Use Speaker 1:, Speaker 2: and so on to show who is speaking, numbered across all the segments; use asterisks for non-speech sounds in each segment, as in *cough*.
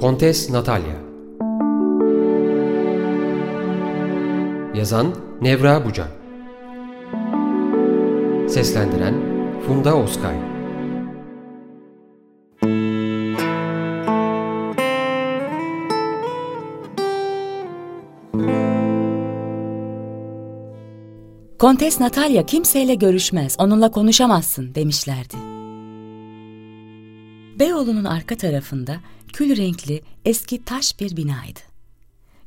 Speaker 1: Kontes Natalya Yazan Nevra Buca Seslendiren Funda Oskay.
Speaker 2: Kontes Natalya kimseyle görüşmez, onunla konuşamazsın demişlerdi. Beyoğlu'nun arka tarafında kül renkli eski taş bir binaydı.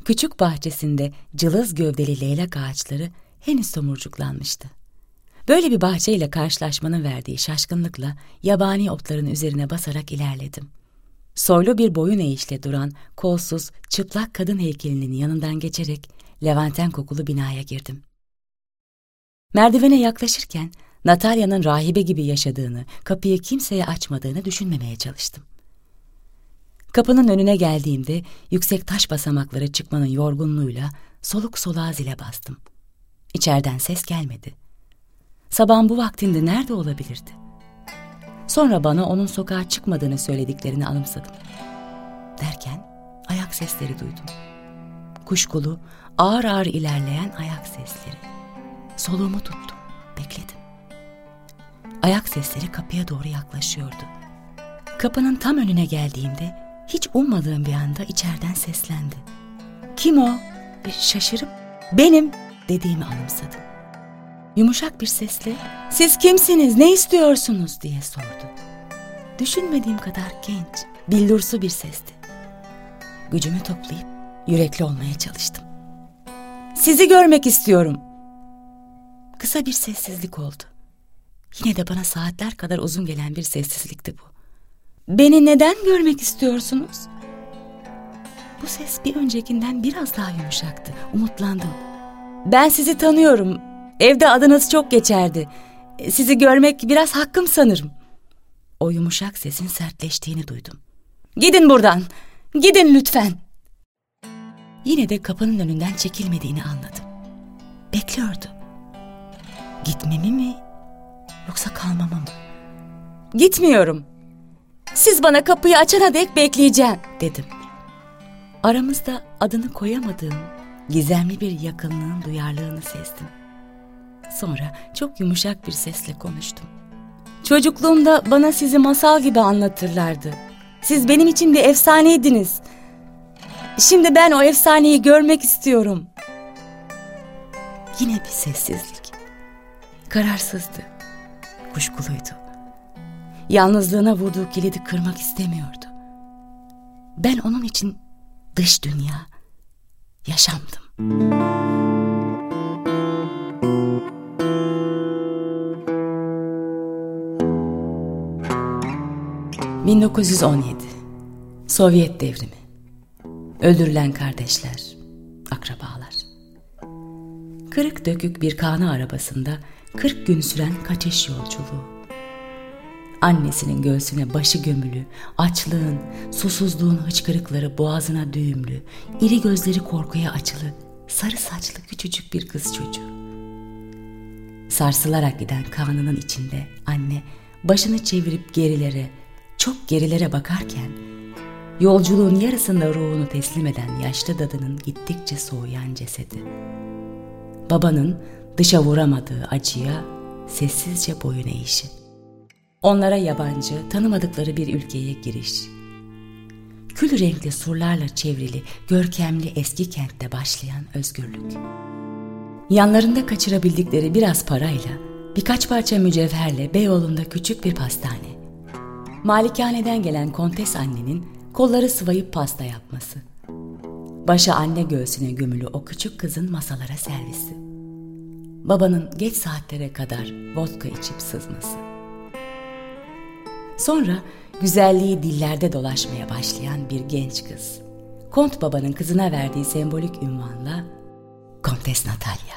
Speaker 2: Küçük bahçesinde cılız gövdeli leylak ağaçları henüz tomurcuklanmıştı. Böyle bir bahçeyle karşılaşmanın verdiği şaşkınlıkla yabani otların üzerine basarak ilerledim. Soylu bir boyun eğişle duran kolsuz, çıplak kadın heykelinin yanından geçerek Levanten kokulu binaya girdim. Merdivene yaklaşırken Natalya'nın rahibe gibi yaşadığını, kapıyı kimseye açmadığını düşünmemeye çalıştım. Kapının önüne geldiğimde yüksek taş basamakları çıkmanın yorgunluğuyla soluk soluğa zile bastım. İçeriden ses gelmedi. Sabahın bu vaktinde nerede olabilirdi? Sonra bana onun sokağa çıkmadığını söylediklerini anımsadım. Derken ayak sesleri duydum. Kuşkulu, ağır ağır ilerleyen ayak sesleri. Soluğumu tuttum, bekledim. Ayak sesleri kapıya doğru yaklaşıyordu. Kapının tam önüne geldiğimde hiç ummadığım bir anda içeriden seslendi. Kim o? Şaşırıp benim dediğimi anımsadım. Yumuşak bir sesle siz kimsiniz ne istiyorsunuz diye sordu. Düşünmediğim kadar genç, billursu bir sesti. Gücümü toplayıp yürekli olmaya çalıştım. Sizi görmek istiyorum. Kısa bir sessizlik oldu. Yine de bana saatler kadar uzun gelen bir sessizlikti bu. Beni neden görmek istiyorsunuz? Bu ses bir öncekinden biraz daha yumuşaktı. Umutlandım. Ben sizi tanıyorum. Evde adınız çok geçerdi. Sizi görmek biraz hakkım sanırım. O yumuşak sesin sertleştiğini duydum. Gidin buradan. Gidin lütfen. Yine de kapının önünden çekilmediğini anladım. Bekliyordu. Gitmemi mi yoksa kalmamı mı? Gitmiyorum. Siz bana kapıyı açana dek bekleyeceğim dedim. Aramızda adını koyamadığım gizemli bir yakınlığın duyarlılığını sezdim. Sonra çok yumuşak bir sesle konuştum. Çocukluğumda bana sizi masal gibi anlatırlardı. Siz benim için bir efsaneydiniz. Şimdi ben o efsaneyi görmek istiyorum. Yine bir sessizlik. Kararsızdı. Kuşkuluydu. Yalnızlığına vurduğu kilidi kırmak istemiyordu. Ben onun için dış dünya, yaşamdım. 1917 Sovyet devrimi Öldürülen kardeşler, akrabalar. Kırık dökük bir kana arabasında 40 gün süren kaçış yolculuğu. Annesinin göğsüne başı gömülü, açlığın, susuzluğun hıçkırıkları boğazına düğümlü, iri gözleri korkuya açılı, sarı saçlı küçücük bir kız çocuğu. Sarsılarak giden kanının içinde anne başını çevirip gerilere, çok gerilere bakarken yolculuğun yarısında ruhunu teslim eden yaşlı dadının gittikçe soğuyan cesedi. Babanın dışa vuramadığı acıya sessizce boyun eğişi. Onlara yabancı, tanımadıkları bir ülkeye giriş. Kül renkli surlarla çevrili, görkemli eski kentte başlayan özgürlük. Yanlarında kaçırabildikleri biraz parayla, birkaç parça mücevherle Beyoğlu'nda küçük bir pastane. Malikaneden gelen kontes annenin kolları sıvayıp pasta yapması. Başı anne göğsüne gömülü o küçük kızın masalara servisi. Babanın geç saatlere kadar vodka içip sızması. Sonra güzelliği dillerde dolaşmaya başlayan bir genç kız. Kont babanın kızına verdiği sembolik ünvanla Kontes Natalya.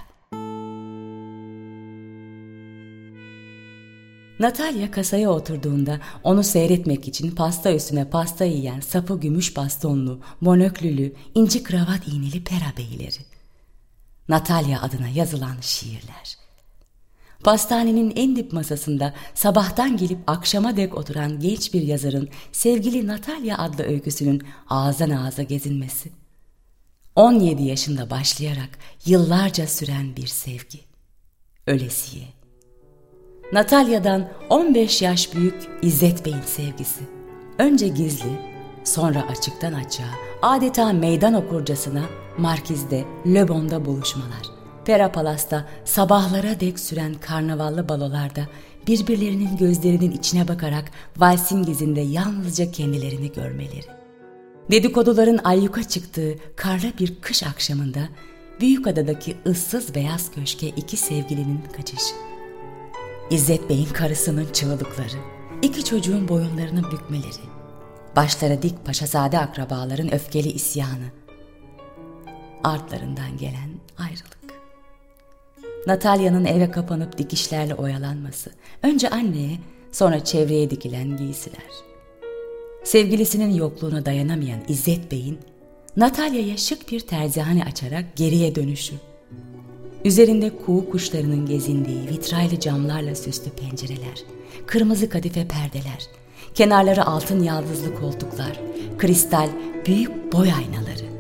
Speaker 2: Natalya kasaya oturduğunda onu seyretmek için pasta üstüne pasta yiyen sapı gümüş bastonlu, monöklülü, inci kravat iğneli pera beyleri. Natalya adına yazılan şiirler. Pastanenin en dip masasında sabahtan gelip akşama dek oturan genç bir yazarın sevgili Natalya adlı öyküsünün ağızdan ağza gezinmesi. 17 yaşında başlayarak yıllarca süren bir sevgi. Ölesiye. Natalya'dan 15 yaş büyük İzzet Bey'in sevgisi. Önce gizli, sonra açıktan açığa, adeta meydan okurcasına Markiz'de, Le buluşmalar. Pera Palas'ta sabahlara dek süren karnavallı balolarda birbirlerinin gözlerinin içine bakarak valsin gizinde yalnızca kendilerini görmeleri. Dedikoduların ayyuka çıktığı karlı bir kış akşamında Büyükada'daki ıssız beyaz köşke iki sevgilinin kaçışı. İzzet Bey'in karısının çığlıkları, iki çocuğun boyunlarını bükmeleri, başlara dik paşazade akrabaların öfkeli isyanı, artlarından gelen ayrılık. Natalya'nın eve kapanıp dikişlerle oyalanması, önce anneye, sonra çevreye dikilen giysiler. Sevgilisinin yokluğuna dayanamayan İzzet Bey'in Natalya'ya şık bir terzihane açarak geriye dönüşü. Üzerinde kuğu kuşlarının gezindiği vitraylı camlarla süslü pencereler, kırmızı kadife perdeler, kenarları altın yaldızlı koltuklar, kristal büyük boy aynaları,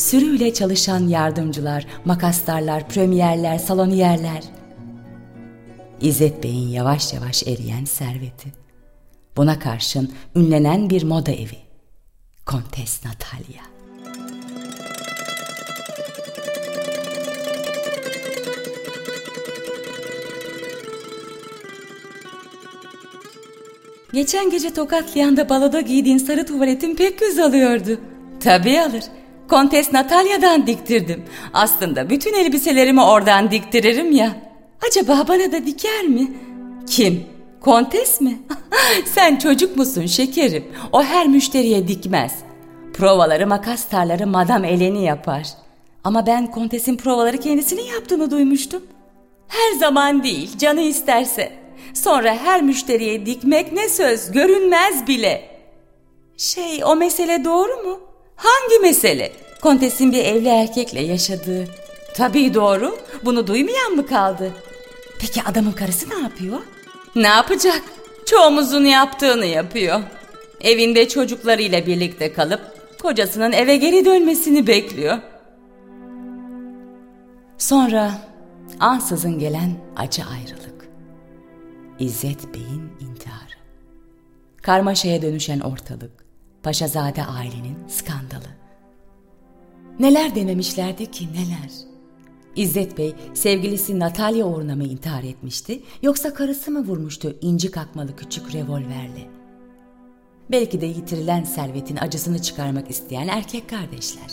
Speaker 2: sürüyle çalışan yardımcılar, makastarlar, premierler, saloniyerler. İzzet Bey'in yavaş yavaş eriyen serveti. Buna karşın ünlenen bir moda evi. Kontes Natalya. Geçen gece Tokatlıyan'da baloda giydiğin sarı tuvaletin pek göz alıyordu. Tabii alır. Kontes Natalya'dan diktirdim. Aslında bütün elbiselerimi oradan diktiririm ya. Acaba bana da diker mi? Kim? Kontes mi? *laughs* Sen çocuk musun şekerim? O her müşteriye dikmez. Provaları makas tarları Madam Eleni yapar. Ama ben kontesin provaları kendisinin yaptığını duymuştum. Her zaman değil, canı isterse. Sonra her müşteriye dikmek ne söz, görünmez bile. Şey, o mesele doğru mu? Hangi mesele? Kontesin bir evli erkekle yaşadığı. Tabii doğru. Bunu duymayan mı kaldı? Peki adamın karısı ne yapıyor? Ne yapacak? Çoğumuzun yaptığını yapıyor. Evinde çocuklarıyla birlikte kalıp kocasının eve geri dönmesini bekliyor. Sonra ansızın gelen acı ayrılık. İzzet Bey'in intiharı. Karmaşaya dönüşen ortalık. Paşazade ailenin skandalı. Neler dememişlerdi ki neler. İzzet Bey sevgilisi Natalya uğruna mı intihar etmişti yoksa karısı mı vurmuştu inci kakmalı küçük revolverle? Belki de yitirilen servetin acısını çıkarmak isteyen erkek kardeşler.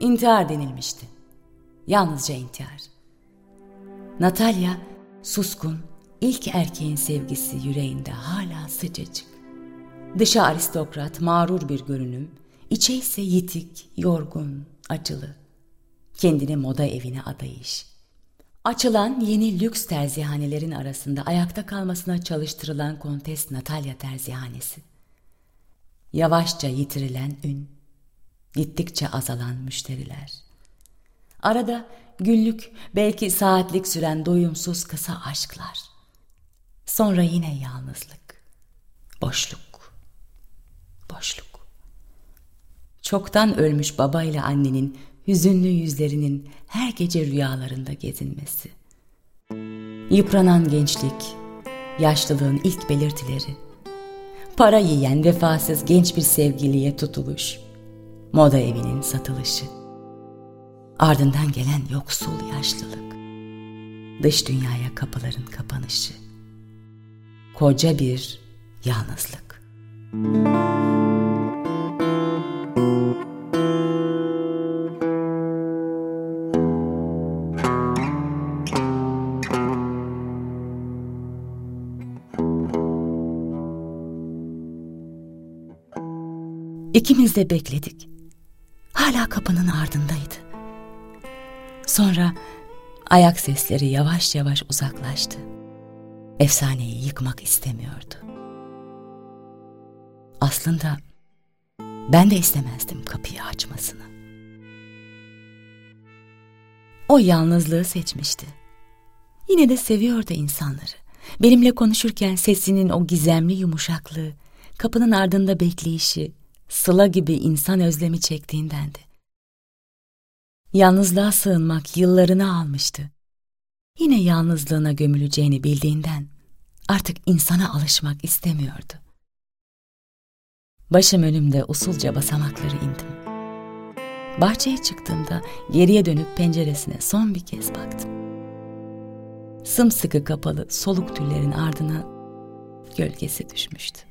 Speaker 2: İntihar denilmişti. Yalnızca intihar. Natalya suskun, ilk erkeğin sevgisi yüreğinde hala sıcacık. Dışa aristokrat, mağrur bir görünüm, içe ise yitik, yorgun, acılı. Kendini moda evine adayış. Açılan yeni lüks terzihanelerin arasında ayakta kalmasına çalıştırılan Kontes Natalya terzihanesi. Yavaşça yitirilen ün, gittikçe azalan müşteriler. Arada günlük, belki saatlik süren doyumsuz kısa aşklar. Sonra yine yalnızlık, boşluk, boşluk çoktan ölmüş babayla annenin hüzünlü yüzlerinin her gece rüyalarında gezinmesi. Yıpranan gençlik, yaşlılığın ilk belirtileri, para yiyen vefasız genç bir sevgiliye tutuluş, moda evinin satılışı, ardından gelen yoksul yaşlılık, dış dünyaya kapıların kapanışı, koca bir yalnızlık. Müzik İkimiz de bekledik. Hala kapının ardındaydı. Sonra ayak sesleri yavaş yavaş uzaklaştı. Efsaneyi yıkmak istemiyordu. Aslında ben de istemezdim kapıyı açmasını. O yalnızlığı seçmişti. Yine de seviyordu insanları. Benimle konuşurken sesinin o gizemli yumuşaklığı, kapının ardında bekleyişi, sıla gibi insan özlemi çektiğindendi. Yalnızlığa sığınmak yıllarını almıştı. Yine yalnızlığına gömüleceğini bildiğinden artık insana alışmak istemiyordu. Başım önümde usulca basamakları indim. Bahçeye çıktığımda geriye dönüp penceresine son bir kez baktım. Sımsıkı kapalı soluk tüllerin ardına gölgesi düşmüştü.